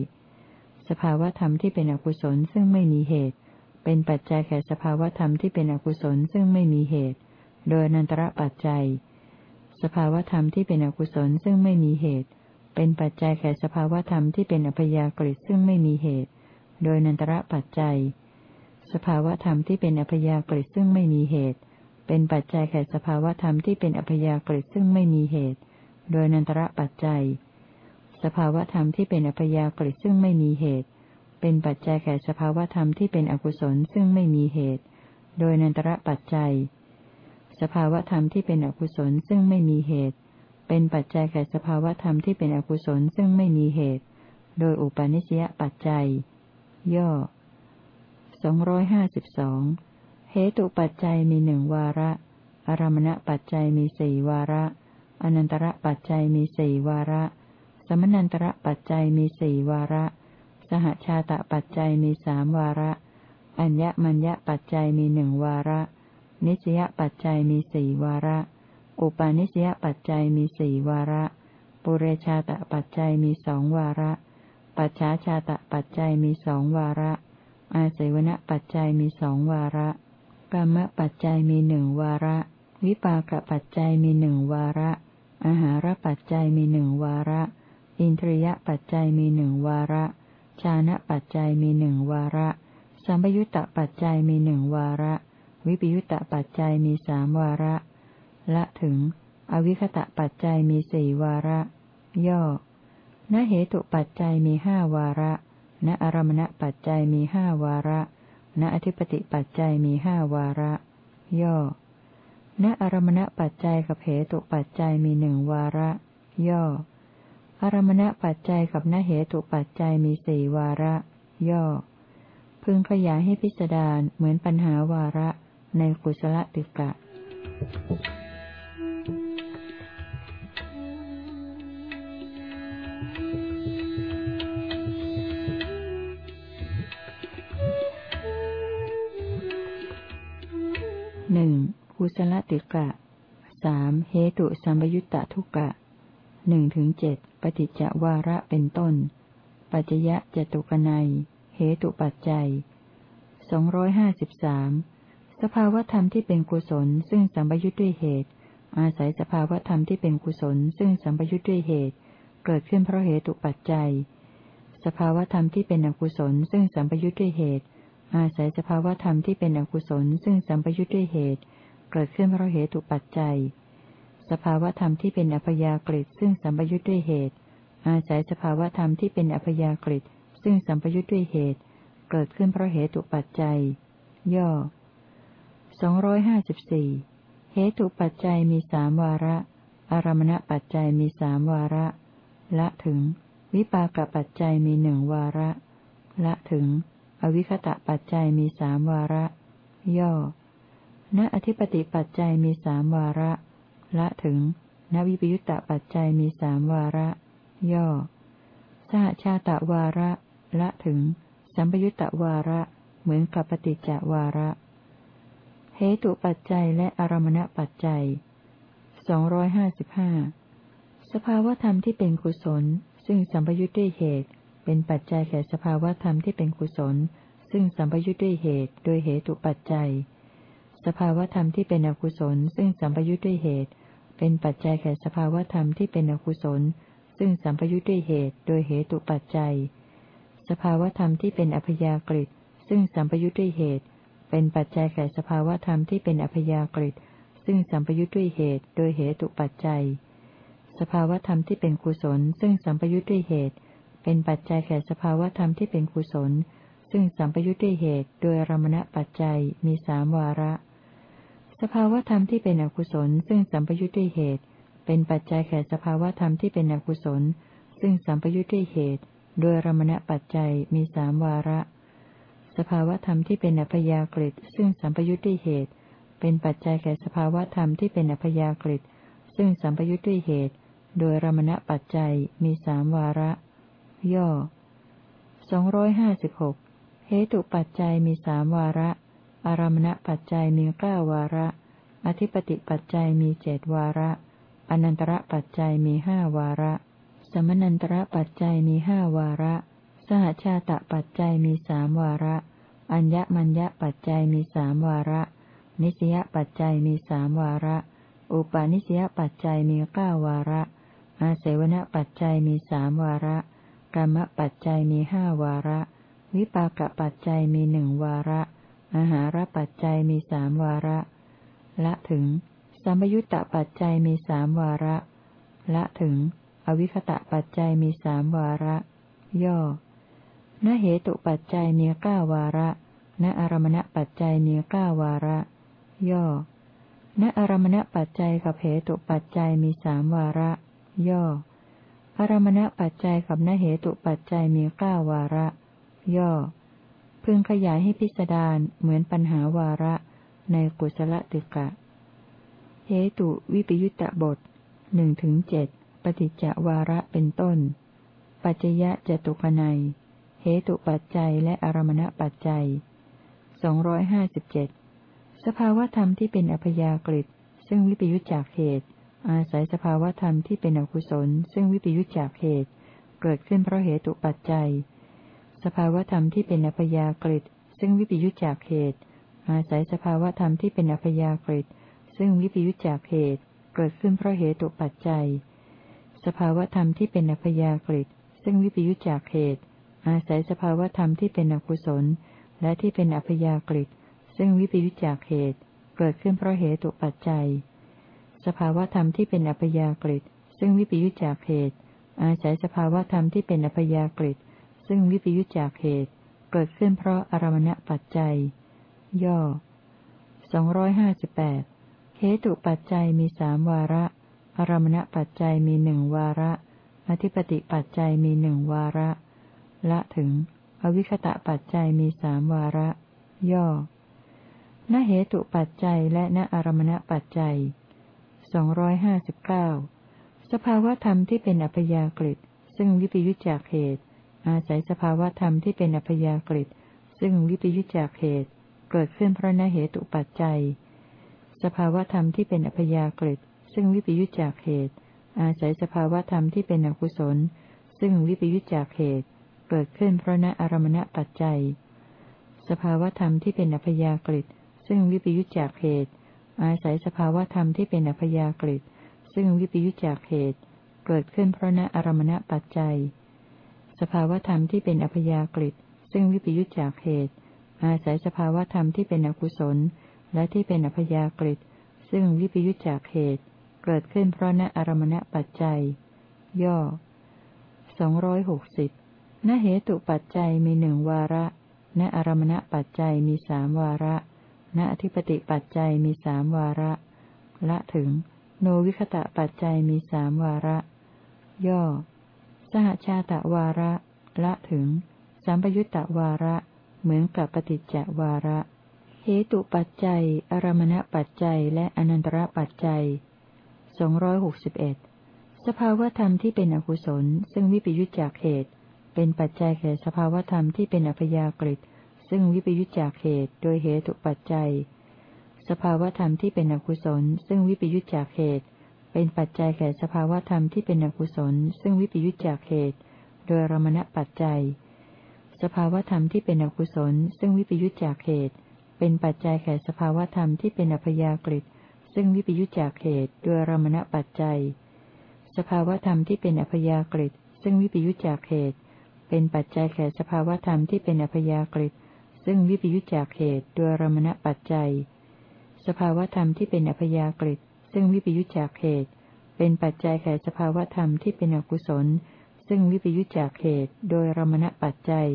สภาวธรรมที่เป็นอกุศลซึ่งไม่มีเหตุ เป็นปัจจัยแก่สภาวธรรมที่เป็นอกุศลซึ่งไม่มีเหตุ โดยนันตระปัจจัย สภาวธรรมที่เป็นอกุศลซึ่งไม่มีเหตุ เป็นปัจจัยแก่สภาวธรรมที่เป็นอัพยากฤิซึ่งไม่มีเหตุ โดยนันตระปัจจัย สภาวธรรมที่เป็นอัพยากฤิซึ่งไม่มีเหตุ เป็นปัจจัยแก่สภาวธรรมที่เป็นอัพยากฤิซึ่งไม่มีเหตุ โดยนันตระปัจจัย สภาวธรรมที่เป็นอัพยากฤิซึ่งไม่มีเหตุ เป็นปัจจัยแก่สภาวธรรมที่เป็นอกุศลซึ่งไม่มีเหตุ โดยนันตระปัจจัย สภาวธรรมที่เป็นอกุศลซึ่งไม่มีเหตุ เป็นปัจจัยแก่สภาวธรรมที่เป็นอกุศลซึ่งไม่มีเหตุ โดยอุปาณิสยปัจจัย ย่อสองร้อยห้าสิบสองเหตุปัจจัยมีหนึ่งวาระ อารมณปัจจัยมีสี่วาระ อนันตระปัจจัยมีสี่วาระ สมนันตระปัจจัยมีสี่วาระ สหชาตะปัจจัยมีสามวาระ อัญญมัญญปัจจัยมีหนึ่งวาระ นิสยปัจจัยมีสี่วาระ อุปาณิสยปัจจัยมีสี่วาระ ปุเรชาตปัจจัยมีสองวาระ ปัจฉาชาตปัจจัยมีสองวาระ อาศัยวณปัจจัยมีสองวาระกรรมปัจจัยมีหนึ่งวาระ วิปากปัจจัยมีหนึ่งวาระ อาหารปัจจัยมีหนึ่งวาระ อินทรียปัจจัยมีหนึ่งวาระ ชานะปัจจัยมีหนึ่งวาระ สัมปยุตตปัจจัยมีหนึ่งวาระ วิปยุตตปัจจัยมีสามวาระ ละถึง อวิคตะปัจจัยมีสี่วาระ ย่อณเหตุปัจจัยมีห้าวาระ ณอารมณปัจจัยมีห้าวาระ ณอธิปติปัจจัยมีห้าวาระ ย่อ ณอารมณปัจจัยกับเหตุปัจจัยมีหนึ่งวาระ ย่อ อารมณปัจจัยกับณเหตุปัจจัยมีสี่วาระ ย่อ พึงขยายให้พิจารเหมือนปัญหาวาระในกุศลติกะหนึ่งกุศลติกะสามเหตุสัมยุตตะทุกะ หนึ่งถึงเจ็ดปฏิจจวาระเป็นต้น ปัจจยะจตุกนัย เหตุปัจจัยสองร้อยห้าสิบสามสภาวธรรมที่เป็นกุศล ซึ่งสัมปยุทธ์ด้วยเหตุ อาศัยสภาวธรรมที่เป็นกุศล ซึ่งสัมปยุทธ์ด้วยเหตุ เกิดขึ้นเพราะเหตุปัจจัย สภาวธรรมที่เป็นอกุศล ซึ่งสัมปยุทธ์ด้วยเหตุ อาศัยสภาวธรรมที่เป็นอกุศล ซึ่งสัมปยุทธ์ด้วยเหตุ เกิดขึ้นเพราะเหตุปัจจัย สภาวธรรมที่เป็นอัพยากฤิซึ่งสัมปยุทธ์ด้วยเหตุ อาศัยสภาวธรรมที่เป็นอัพยากฤิซึ่งสัมปยุทธ์ด้วยเหตุ เกิดขึ้นเพราะเหตุปัจจัย ย่อสองร้อยห้าสิบสี่เหตุปัจจัยมีสามวาระ อารมณปัจจัยมีสามวาระ ละถึง วิปากปัจจัยมีหนึ่งวาระ ละถึง อวิคตะปัจจัยมีสามวาระ ย่อ ณอธิปติปัจจัยมีสามวาระ ละถึงณวิปยุตตปัจจัยมีสามวาระ ย่อ สหชาตะวาระ ละถึง สัมปยุตตวาระ เหมือนกับปฏิจจวาระ เหตุปัจจัยและอารมณปัจจัยสองร้อยห้าสิบห้าสภาวธรรมที่เป็นกุศล ซึ่งสัมปยุทธ์ด้วยเหตุ เป็นปัจจัยแก่สภาวธรรมที่เป็นกุศล ซึ่งสัมปยุทธ์ด้วยเหตุ โดยเหตุปัจจัย สภาวธรรมที่เป็นอกุศล ซึ่งสัมปยุทธ์ด้วยเหตุ เป็นปัจจัยแก่สภาวธรรมที่เป็นอกุศล ซึ่งสัมปยุทธ์ด้วยเหตุ โดยเหตุปัจจัย สภาวธรรมที่เป็นอัพยากฤิซึ่งสัมปยุทธ์ด้วยเหตุ เป็นปัจจัยแก่สภาวธรรมที่เป็นอัพยากฤิซึ่งสัมปยุทธ์ด้วยเหตุ โดยเหตุปัจจัย สภาวธรรมที่เป็นกุศล ซึ่งสัมปยุทธ์ด้วยเหตุ เป็นปัจจัยแก่สภาวธรรมที่เป็นกุศล ซึ่งสัมปยุทธ์ด้วยเหตุ โดยรมณปัจจัย มีสามวาระ สภาวธรรมที่เป็นอกุศล ซึ่งสัมปยุทธ์ด้วยเหตุ เป็นปัจจัยแก่สภาวธรรมที่เป็นอกุศล ซึ่งสัมปยุทธ์ด้วยเหตุ โดยรมณปัจจัยมีสามวาระ สภาวธรรมที่เป็นอัพยากฤิซึ่งสัมปยุทธ์ด้วยเหตุ เป็นปัจจัยแก่สภาวธรรมที่เป็นอัพยากฤิซึ่งสัมปยุทธ์ด้วยเหตุ โดยรมณปัจจัยมีสามวาระ ย่อสองร้อยห้าสิบหกเหตุปัจจัยมีสามวาระ อารมณปัจจัยมีเก้าวาระ อธิปติปัจจัยมีเจดวาระ อนันตระปัจจัยมีห้าวาระ สมนันตระปัจจัยมีห้าวาระ สหชาตะปัจจัยมีสามวาระ อัญญมัญญปัจจัยมีสามวาระ นิสยปัจจัยมีสามวาระ อุปาณิสยปัจจัยมีเก้าวาระ อาเสวนปัจจัยมีสามวาระกรรมปัจจัยมีห้าวาระ วิปากปัจจัยมีหนึ่งวาระ อาหารปัจจัยมีสามวาระ ละถึง สัมยุตตปัจจัยมีสามวาระ ละถึง อวิคตะปัจจัยมีสามวาระ ย่อณเหตุปัจจัยมีเก้าวาระ ณอารมณปัจจัยมีเก้าวาระ ย่อ ณอารมณปัจจัยกับเหตุปัจจัยมีสามวาระ ย่อ อารมณปัจจัยกับณเหตุปัจจัยมีเก้าวาระ ย่อ พึงขยายให้พิสดารเหมือนปัญหาวาระในกุศลติกะ เหตุวิปยุตตบทหนึ่งถึงเจ็ดปฏิจจวาระเป็นต้น ปัจจยะจตุคนัย เหตุปัจจัยและอารมณปัจจัยสองร้อยห้าสิบเจ็ดสภาวธรรมที่เป็นอัพยากฤิซึ่งวิปยุจจากเหตุ อาศัยสภาวธรรมที่เป็นอกุศล ซึ่งวิปยุจจากเหตุ เกิดขึ้นเพราะเหตุปัจจัย สภาวธรรมที่เป็นอัพยากฤิซึ่งวิปยุจจากเหตุ อาศัยสภาวธรรมที่เป็นอัพยากฤิซึ่งวิปยุจจากเหตุ เกิดขึ้นเพราะเหตุปัจจัย สภาวธรรมที่เป็นอัพยากฤิซึ่งวิปยุจจากเหตุ อาศัยสภาวธรรมที่เป็นอกุศล และที่เป็นอัพยากฤิซึ่งวิปยุจจากเหตุ เกิดขึ้นเพราะเหตุปัจจัย สภาวธรรมที่เป็นอัพยากฤิซึ่งวิปยุจจากเหตุ อาศัยสภาวธรรมที่เป็นอัพยากฤิ ซึ่งวิปยุจจากเหตุ เกิดขึ้นเพราะอารมณปัจจัย ย่อสองร้อยห้าสิบแปดเหตุปัจจัยมีสามวาระ อารมณปัจจัยมีหนึ่งวาระ อธิปติปัจจัยมีหนึ่งวาระ ละถึง อวิคตะปัจจัยมีสามวาระ ย่อณเหตุปัจจัยและณอารมณปัจจัยสองร้อยห้าสิบเก้าสภาวธรรมที่เป็นอัพยากฤิซึ่งวิปยุจจากเหตุ อาศัยสภาวธรรมที่เป็นอัพยากฤิซึ่งวิปยุจจากเหตุเกิดขึ้นเพราะณเหตุปัจจัย สภาวธรรมที่เป็นอัพยากฤิซึ่งวิปยุจจากเหตุ อาศัยสภาวธรรมที่เป็นอกุศล ซึ่งวิปยุจจากเหตุ เกิดขึ้นเพราะณอารมณปัจจัย สภาวธรรมที่เป็นอัพยากฤิซึ่งวิปยุจจากเหตุ อาศัยสภาวธรรมที่เป็นอัพยากฤิซึ่งวิปยุจจากเหตุ เกิดขึ้นเพราะณอารมณปัจจัย สภาวธรรมที่เป็นอัพยากฤิซึ่งวิปยุจจากเหตุ อาศัยสภาวธรรมที่เป็นอกุศล และที่เป็นอพยากฤิซึ่งวิปยุจจากเหตุ เกิดขึ้นเพราะณอารมณปัจจัย ย่อสองร้อยหกสิบณเหตุปัจจัยมีหนึ่งวาระ ณอารมณปัจจัยมีสามวาระ ณอธิปติปัจจัยมีสามวาระ ละถึง โนวิคตะปัจจัยมีสามวาระ ย่อ หชาตะวาระ ละถึง สัมปยุตตะวาระ เหมือนกับปฏิจจวาระ เหตุปัจจัย อารมณปัจจัย และอนันตระปัจจัยสองร้อยหกสิบเอ็ดสภาวธรรมที่เป็นอกุศล ซึ่งวิปยุจจากเหตุ เป็นปัจจัยแก่สภาวธรรมที่เป็นอัพยากฤิซึ่งวิปยุจจากเหตุ โดยเหตุปัจจัย สภาวธรรมที่เป็นอกุศล ซึ่งวิปยุจจากเหตุ เป็นปัจจัยแก่สภาวธรรมที่เป็นอกุศล ซึ่งวิปยุจจากเหตุ โดยรมณปัจจัย สภาวธรรมที่เป็นอกุศล ซึ่งวิปยุจจากเหตุ เป็นปัจจัยแก่สภาวธรรมที่เป็นอัพยากฤิซึ่งวิปยุจจากเหตุดวยรมณปัจจัย สภาวธรรมที่เป็นอัพยากฤิซึ่งวิปยุจจากเหตุ เป็นปัจจัยแก่สภาวธรรมที่เป็นอัพยากฤิซึ่งวิปยุจจากเหตุดวยรมณปัจจัย สภาวธรรมที่เป็นอัพยากฤิ ซึ่งวิปยุจจากเหตุ เป็นปัจจัยแก่สภาวธรรมที่เป็นอกุศล ซึ่งวิปยุจจากเหตุ โดยรมณปัจจัย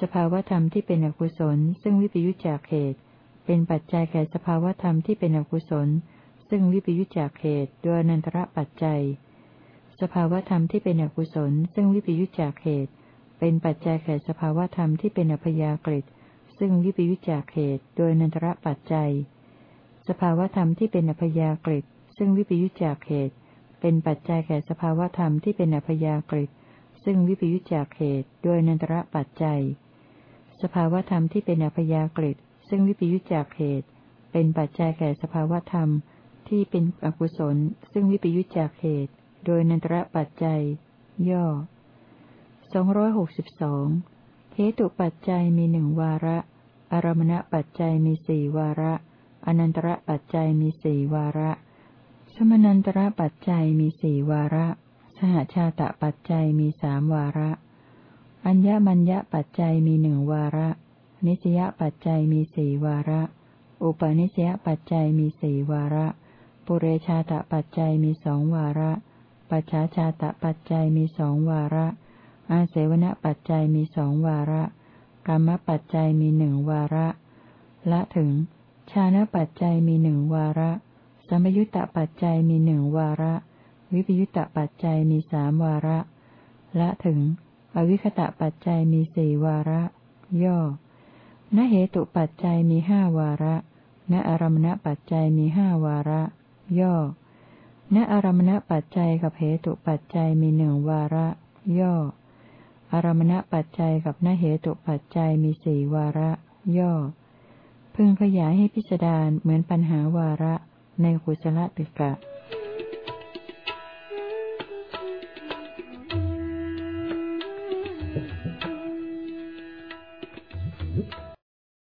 สภาวธรรมที่เป็นอกุศล ซึ่งวิปยุจจากเหตุ เป็นปัจจัยแก่สภาวธรรมที่เป็นอกุศล ซึ่งวิปยุจจากเหตุโดยนันตระปัจจัย สภาวธรรมที่เป็นอกุศล ซึ่งวิปยุจจากเหตุ เป็นปัจจัยแก่สภาวธรรมที่เป็นอพยากฤิซึ่งวิปยุจจากเหตุ โดยนันตระปัจจัย สภาวธรรมที่เป็นอพยากฤิซึ่งวิปยุจจากเหตุ เป็นปัจจัยแก่สภาวธรรมที่เป็นอพยากฤิซึ่งวิปยุจจากเหตุ โดยนันตระปัจจัย สภาวธรรมที่เป็นอัพยากฤิซึ่งวิปยุจจากเหตุ เป็นปัจจัยแก่สภาวธรรมที่เป็นอกุศล ซึ่งวิปยุจจากเหตุ โดยนันตระปัจจัย ย่อสองร้อยหกสิบสองเหตุปัจจัยมีหนึ่งวาระ อารมณปัจจัยมีสี่วาระ อนันตระปัจจัยมีสี่วาระ สมนันตระปัจจัยมีสี่วาระ สหชาตะปัจจัยมีสามวาระ อัญญมัญญปัจจัยมีหนึ่งวาระ นิสยปัจจัยมีสี่วาระ อุปนิสยปัจจัยมีสี่วาระ ปุเรชาตปัจจัยมีสองวาระ ปัจฉาชาตปัจจัยมีสองวาระ อาเสวนปัจจัยมีสองวาระกรรมปัจจัยมีหนึ่งวาระ ละถึง ชานะปัจจัยมีหนึ่งวาระ สมยุตตปัจจัยมีหนึ่งวาระ วิปยุตตปัจจัยมีสามวาระ ละถึง อวิคตะปัจจัยมีสี่วาระ ย่อ ณเหตุปัจจัยมีห้าวาระ ณอารมณปัจจัยมีห้าวาระ ย่อ ณอารมณปัจจัยกับเหตุปัจจัยมีหนึ่งวาระ ย่อ อารมณปัจจัยกับณเหตุปัจจัยมีสี่วาระ ย่อ พึงขยายให้พิจารณาเหมือนปัญหาวาระในกุศลติกะ